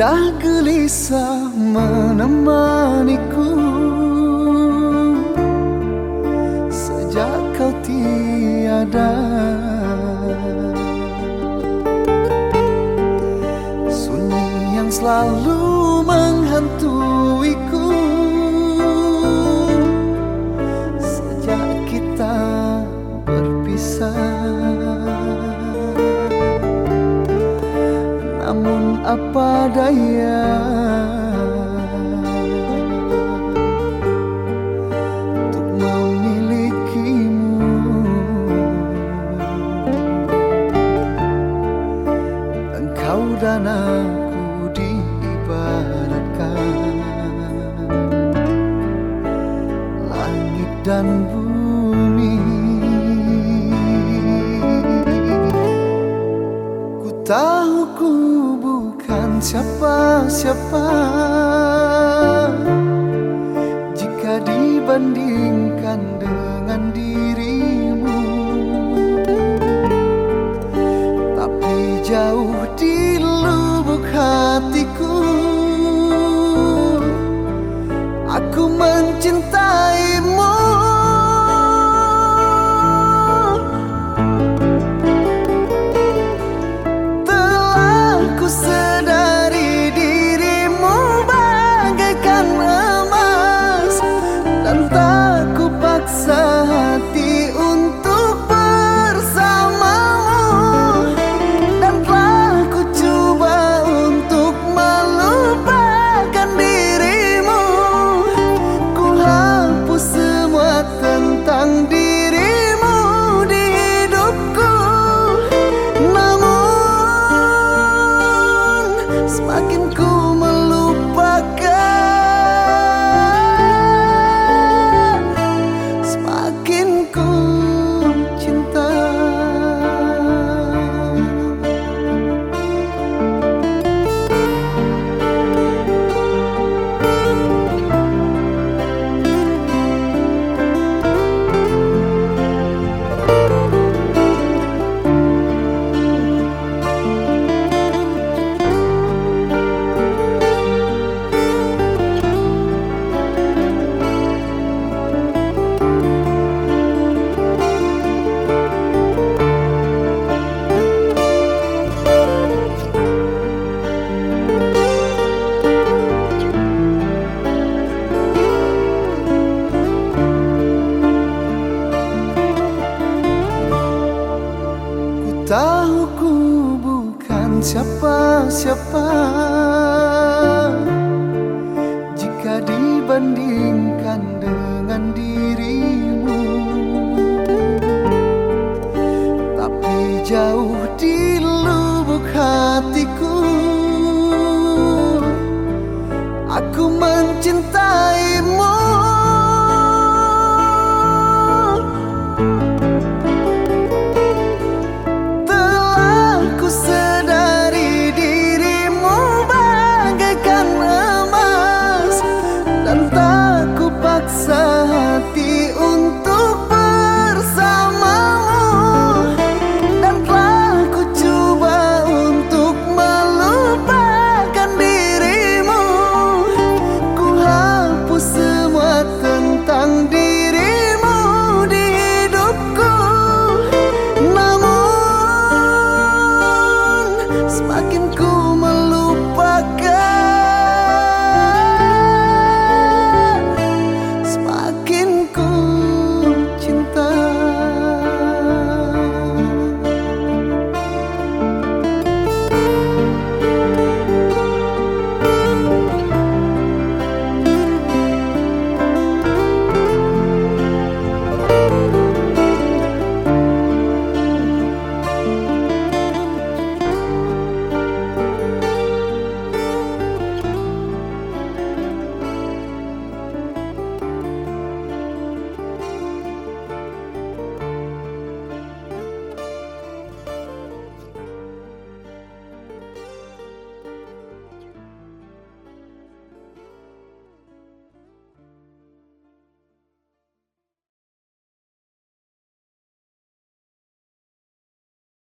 Gundah gelisah menemaniku. Sejak kau tiada. Sunyi yang selalu Dan aku diibaratkan Langit dan bumi. Ku tahu ku bukan siapa-siapa. Jika dibandingkan dengan dirimu Tapi jauh di cinta tahu ku bukan siapa-siapa. Jika dibandingkan dengan